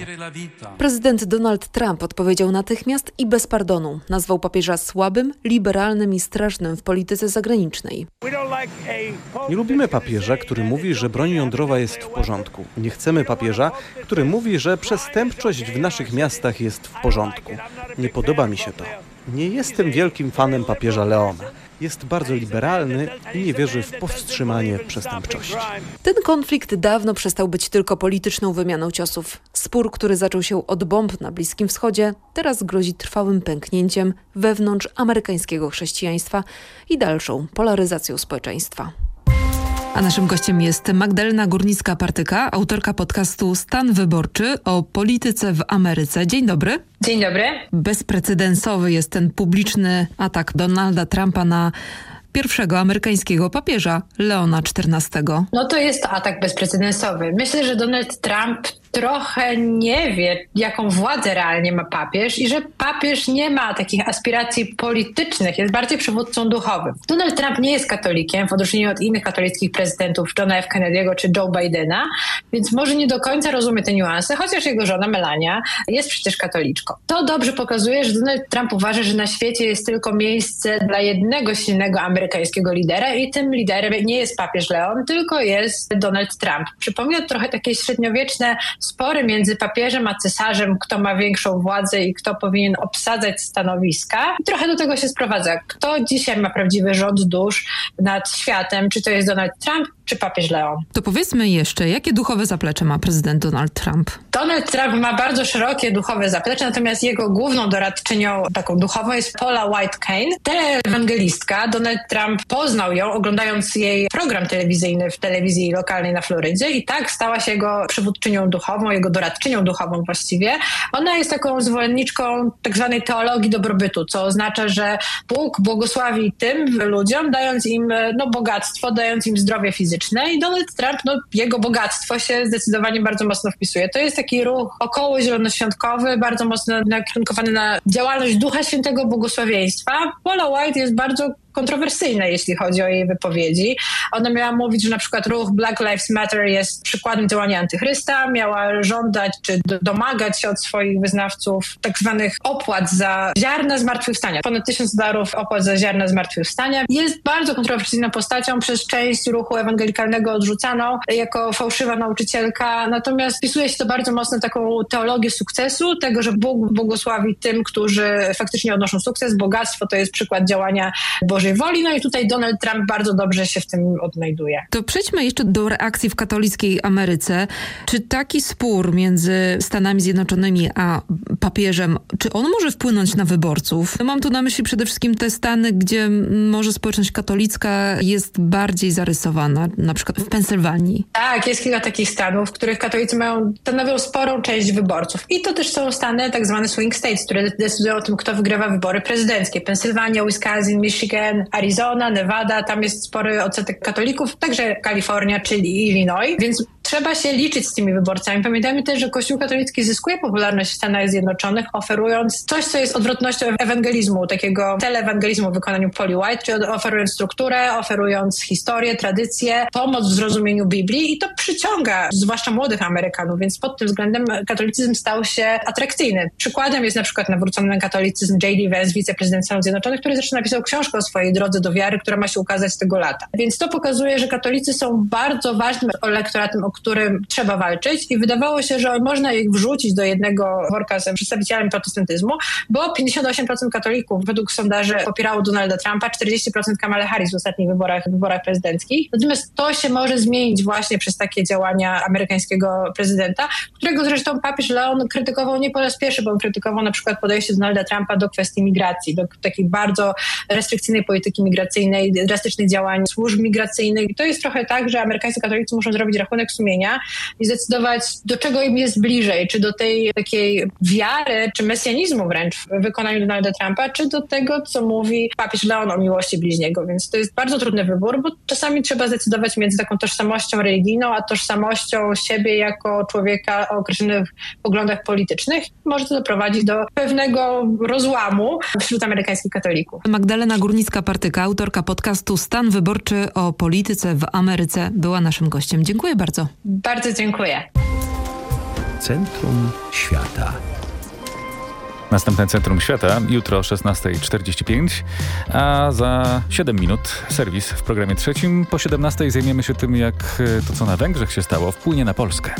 Prezydent Donald Trump odpowiedział natychmiast i bez pardonu. Nazwał papieża słabym, liberalnym i strasznym w polityce zagranicznej. Nie lubimy papieża, który mówi, że broń jądrowa jest w porządku. Nie chcemy papieża, który mówi, że przestępczość w naszych miastach jest w porządku. Nie podoba mi się to. Nie jestem wielkim fanem papieża Leona. Jest bardzo liberalny i nie wierzy w powstrzymanie przestępczości. Ten konflikt dawno przestał być tylko polityczną wymianą ciosów. Spór, który zaczął się od bomb na Bliskim Wschodzie, teraz grozi trwałym pęknięciem wewnątrz amerykańskiego chrześcijaństwa i dalszą polaryzacją społeczeństwa. A naszym gościem jest Magdalena Górnicka-Partyka, autorka podcastu Stan Wyborczy o polityce w Ameryce. Dzień dobry. Dzień dobry. Bezprecedensowy jest ten publiczny atak Donalda Trumpa na pierwszego amerykańskiego papieża, Leona XIV. No to jest atak bezprecedensowy. Myślę, że Donald Trump trochę nie wie, jaką władzę realnie ma papież i że papież nie ma takich aspiracji politycznych, jest bardziej przywódcą duchowym. Donald Trump nie jest katolikiem, w odróżnieniu od innych katolickich prezydentów, Johna F. Kennedy'ego czy Joe Bidena, więc może nie do końca rozumie te niuanse, chociaż jego żona Melania jest przecież katoliczką. To dobrze pokazuje, że Donald Trump uważa, że na świecie jest tylko miejsce dla jednego silnego amerykańskiego lidera i tym liderem nie jest papież Leon, tylko jest Donald Trump. Przypomina trochę takie średniowieczne spory między papieżem a cesarzem, kto ma większą władzę i kto powinien obsadzać stanowiska. I trochę do tego się sprowadza. Kto dzisiaj ma prawdziwy rząd dusz nad światem? Czy to jest Donald Trump, czy papież Leon. To powiedzmy jeszcze, jakie duchowe zaplecze ma prezydent Donald Trump? Donald Trump ma bardzo szerokie duchowe zaplecze, natomiast jego główną doradczynią taką duchową jest Paula White Kane, teleewangelistka. Donald Trump poznał ją oglądając jej program telewizyjny w telewizji lokalnej na Florydzie i tak stała się jego przywódczynią duchową, jego doradczynią duchową właściwie. Ona jest taką zwolenniczką tak zwanej teologii dobrobytu, co oznacza, że Bóg błogosławi tym ludziom, dając im no, bogactwo, dając im zdrowie fizyczne i Donald Trump, no, jego bogactwo się zdecydowanie bardzo mocno wpisuje. To jest taki ruch około zielonoświątkowy, bardzo mocno nakierunkowany na działalność Ducha Świętego Błogosławieństwa. Paula White jest bardzo kontrowersyjna, jeśli chodzi o jej wypowiedzi. Ona miała mówić, że na przykład ruch Black Lives Matter jest przykładem działania antychrysta, miała żądać czy domagać się od swoich wyznawców tak zwanych opłat za ziarna zmartwychwstania. Ponad tysiąc dolarów opłat za ziarna zmartwychwstania. Jest bardzo kontrowersyjną postacią, przez część ruchu ewangelikalnego odrzucaną jako fałszywa nauczycielka, natomiast wpisuje się to bardzo mocno taką teologię sukcesu, tego, że Bóg błogosławi tym, którzy faktycznie odnoszą sukces. Bogactwo to jest przykład działania Bożego Bożej woli. No i tutaj Donald Trump bardzo dobrze się w tym odnajduje. To przejdźmy jeszcze do reakcji w katolickiej Ameryce. Czy taki spór między Stanami Zjednoczonymi a papieżem, czy on może wpłynąć na wyborców? Mam tu na myśli przede wszystkim te Stany, gdzie może społeczność katolicka jest bardziej zarysowana, na przykład w Pensylwanii. Tak, jest kilka takich stanów, w których katolicy mają, stanowią sporą część wyborców. I to też są stany tak zwane swing states, które decydują o tym, kto wygrywa wybory prezydenckie. Pensylwania, Wisconsin, Michigan, Arizona, Nevada, tam jest spory odsetek katolików, także Kalifornia, czyli Illinois, więc trzeba się liczyć z tymi wyborcami. Pamiętajmy też, że Kościół katolicki zyskuje popularność w Stanach Zjednoczonych, oferując coś, co jest odwrotnością ewangelizmu, takiego teleewangelizmu w wykonaniu Polly White, czyli oferując strukturę, oferując historię, tradycję, pomoc w zrozumieniu Biblii i to przyciąga zwłaszcza młodych Amerykanów, więc pod tym względem katolicyzm stał się atrakcyjny. Przykładem jest na przykład nawrócony katolicyzm J.D. Vance, wiceprezydent Stanów Zjednoczonych, który zresztą napisał książkę o swojej drodze do wiary, która ma się ukazać tego lata. Więc to pokazuje, że katolicy są bardzo ważnym elektoratem, o którym trzeba walczyć i wydawało się, że można ich wrzucić do jednego worka z przedstawicielem protestantyzmu, bo 58% katolików według sondaży popierało Donalda Trumpa, 40% Kamala Harris w ostatnich wyborach, wyborach prezydenckich. Natomiast to się może zmienić właśnie przez takie działania amerykańskiego prezydenta, którego zresztą papież Leon krytykował nie po raz pierwszy, bo on krytykował na przykład podejście Donalda Trumpa do kwestii migracji, do takiej bardzo restrykcyjnej polityki migracyjnej, drastycznych działań służb migracyjnych. I to jest trochę tak, że amerykańscy katolicy muszą zrobić rachunek sumienia i zdecydować, do czego im jest bliżej, czy do tej takiej wiary, czy mesjanizmu wręcz w wykonaniu Donalda Trumpa, czy do tego, co mówi papież Leon o miłości bliźniego. Więc to jest bardzo trudny wybór, bo czasami trzeba zdecydować między taką tożsamością religijną, a tożsamością siebie jako człowieka o określonych poglądach politycznych. Może to doprowadzić do pewnego rozłamu wśród amerykańskich katolików. Magdalena Górnicka-Partyka, autorka podcastu Stan Wyborczy o polityce w Ameryce, była naszym gościem. Dziękuję bardzo. Bardzo dziękuję. Centrum Świata. Następne Centrum Świata jutro o 16.45, a za 7 minut serwis w programie trzecim. Po 17.00 zajmiemy się tym, jak to, co na Węgrzech się stało, wpłynie na Polskę.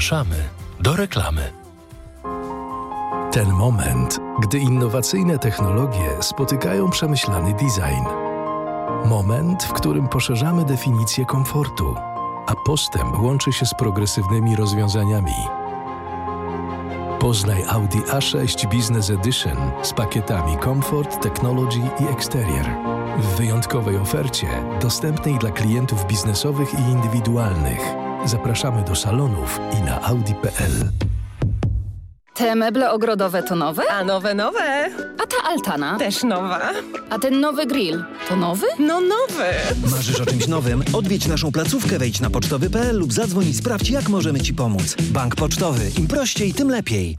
Zapraszamy do reklamy. Ten moment, gdy innowacyjne technologie spotykają przemyślany design. Moment, w którym poszerzamy definicję komfortu, a postęp łączy się z progresywnymi rozwiązaniami. Poznaj Audi A6 Business Edition z pakietami Comfort, Technology i Exterior. W wyjątkowej ofercie, dostępnej dla klientów biznesowych i indywidualnych. Zapraszamy do salonów i na audi.pl. Te meble ogrodowe to nowe? A nowe, nowe. A ta altana? Też nowa. A ten nowy grill to nowy? No nowy. Marzysz o czymś nowym? Odwiedź naszą placówkę, wejdź na pocztowy.pl lub zadzwoń i sprawdź, jak możemy Ci pomóc. Bank Pocztowy. Im prościej, tym lepiej.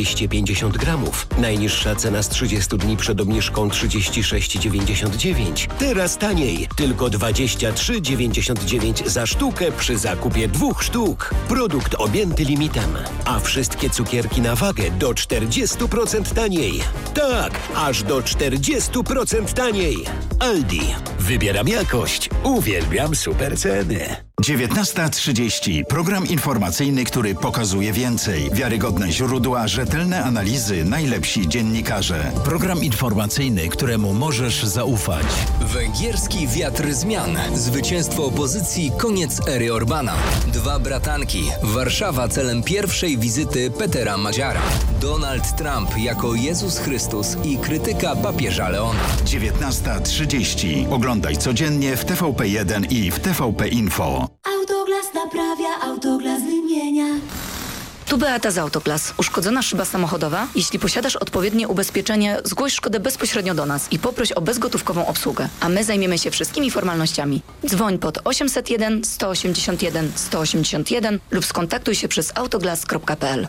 250 gramów. Najniższa cena z 30 dni przed obniżką 36,99. Teraz taniej, tylko 23,99 za sztukę przy zakupie dwóch sztuk. Produkt objęty limitem, a wszystkie cukierki na wagę do 40% taniej. Tak, aż do 40% taniej. Aldi. Wybieram jakość. Uwielbiam super ceny. 19.30. Program informacyjny, który pokazuje więcej. Wiarygodne źródła, rzetelne analizy, najlepsi dziennikarze. Program informacyjny, któremu możesz zaufać. Węgierski wiatr zmian. Zwycięstwo opozycji, koniec ery Orbana. Dwa bratanki. Warszawa celem pierwszej wizyty Petera Madziara. Donald Trump jako Jezus Chrystus i krytyka papieża Leona. 19.30. Oglądaj codziennie w TVP1 i w TVP Info. Naprawia, autoglas wymienia. Tu Beata z Autoglas. Uszkodzona szyba samochodowa? Jeśli posiadasz odpowiednie ubezpieczenie, zgłoś szkodę bezpośrednio do nas i poproś o bezgotówkową obsługę, a my zajmiemy się wszystkimi formalnościami. Dzwoń pod 801 181 181 lub skontaktuj się przez autoglas.pl.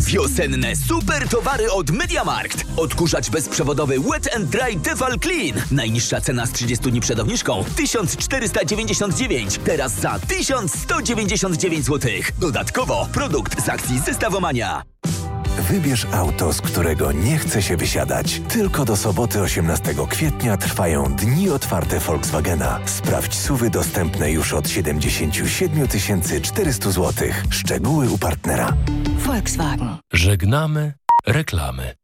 Wiosenne super towary od MediaMarkt. Odkurzacz bezprzewodowy Wet and Dry Tefal Clean. Najniższa cena z 30 dni przed obniżką 1499. Teraz za 1199 zł. Dodatkowo produkt z akcji Zestawomania. Wybierz auto, z którego nie chce się wysiadać. Tylko do soboty 18 kwietnia trwają dni otwarte Volkswagena. Sprawdź suwy dostępne już od 77 400 zł. Szczegóły u partnera. Volkswagen. Żegnamy reklamy.